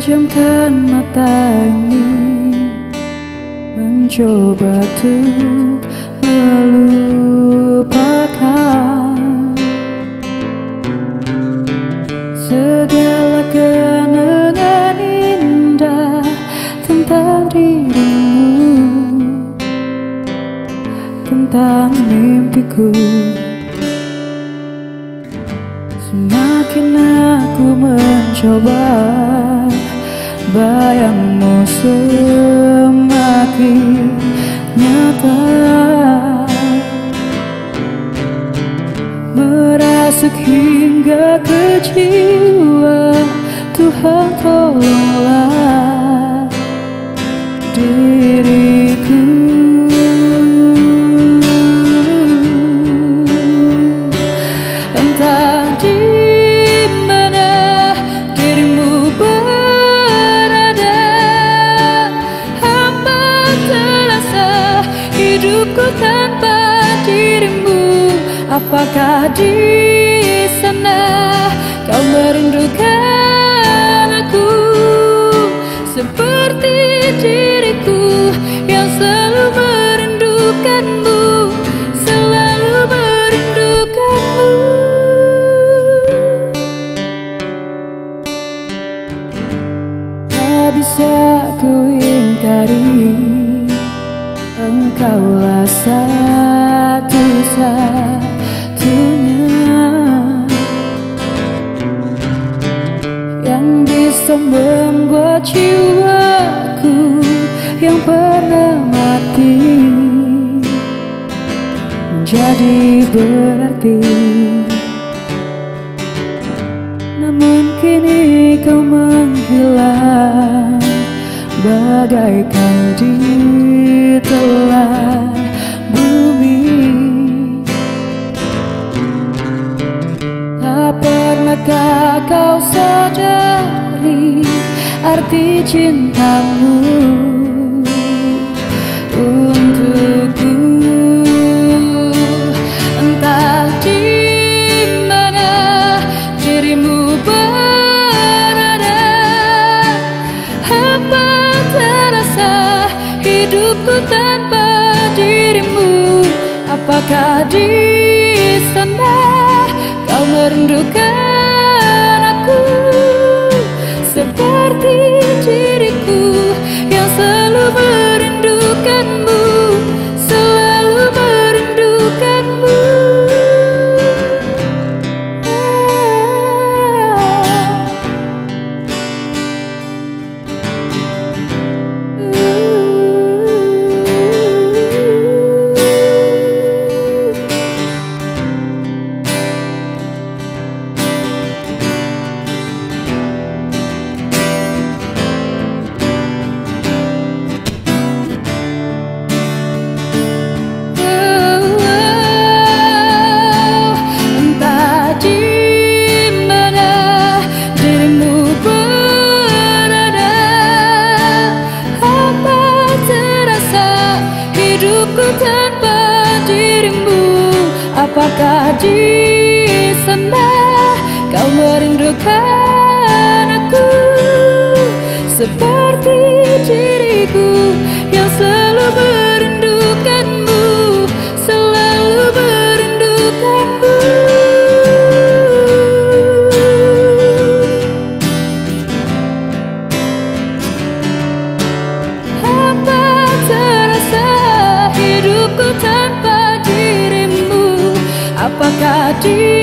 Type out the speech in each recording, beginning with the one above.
Pejamkan mata ini Mencoba untuk melupakan Segala kenangan indah Tentang dirimu Tentang mimpiku. Semakin aku mencoba Bayangmu semakin nyata. Merasuk hingga Apakah di sana kau merindukan aku? Seperti diriku yang selalu merindukanmu Selalu merindukanmu. Tak bisa ku ingkari Engkaulah satu-satunya bisa membuat jiwaku Yang pernah mati. Menjadi berarti namun kini kau menghilang. Bagaikan di Arti cintamu Untukku Entah di mana dirimu berada Apa terasa hidupku tanpa dirimu? Apakah di sana kau merindukan Seperti diriku yang selalu tanpa dirimu Apakah di sana kau merindukan aku? Seperti diriku yang selalu Apakah di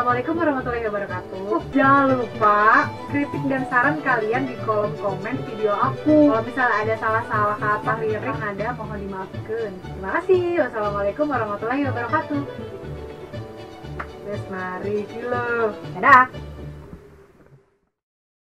Assalamualaikum warahmatullahi wabarakatuh. Jangan lupa kritik dan saran kalian di kolom komen video aku. Kalau misalnya ada salah-salah kata lirik nada mohon dimaafkan. Terima kasih. Wassalamualaikum warahmatullahi wabarakatuh. Terus mari kilo. Dadah.